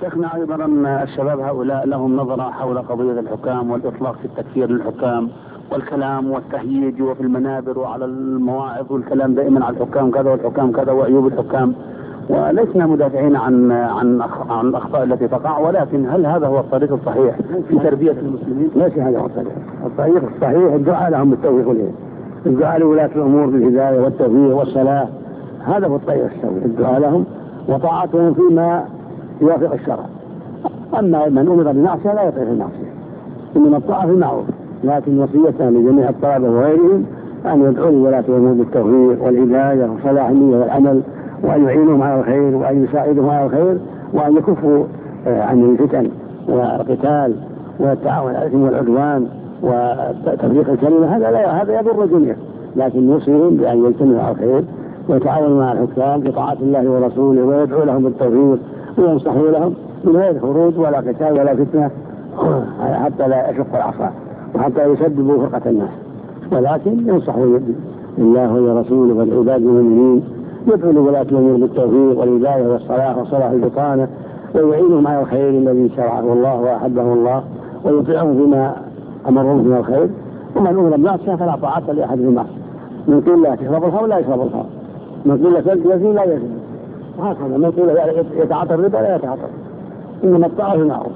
شيخنا أيضا الشباب هؤلاء لهم نظرة حول قضية الحكام والإطلاق في التكفير للحكام والكلام والتهييج وفي المنابر وعلى المواعظ والكلام دائما على الحكام كذا والحكام كذا وعيوب الحكام ولسنا مدافعين عن عن عن الأخطاء التي تقع ولكن هل هذا هو الطريق الصحيح في تربية المسلمين؟ ليس هذا هو الطريق، الطريق الصحيح الدعاء لهم بالتوفيق والهدايه. الدعاء لولاة الأمور بالهداية والتوفيق والصلاة هذا هو الطريق السوي، الدعاء لهم وطاعتهم فيما يوافق الشرع. أما من أمر بمعصية لا يطيع في المعصية. إنما الطاعة في المعروف، لكن وصيتنا لجميع الطلبة وغيرهم أن يدعوا لولاة الأمور بالتوفيق والهدايه وصلاح النيه والعمل وأن يعينهم على الخير وأن يساعدهم على الخير وأن يكفوا آه، عن الفتن والقتال والتعاون على الإثم والعدوان وتفريق الكلمة هذا لا هذا يضر الجميع لكن يوصيهم بأن يجتمعوا على الخير ويتعاونوا مع الحكام بطاعة الله ورسوله ويدعو لهم بالتوفيق وينصحوا لهم من غير خروج ولا قتال ولا فتنة حتى لا يشق العصا وحتى يسببوا فرقة الناس. ولكن ينصحوا لله ورسوله والعباد المؤمنين يدعو لولاة الأمور بالتوفيق والهداية والصلاح وصلاح البطانة ويعينهم على الخير الذي شرعه الله وأحبه الله ويطيعهم فيما أمرهم من الخير. ومن أمر بالمعصية فلا طاعة لأحد في المعصية من قيل لا تشرب الخمر لا يشرب الخمر. من قيل يزني لا يزني وهكذا. من قيل يتعاطى الربا لا يتعاطى. إنما الطاعة في المعروف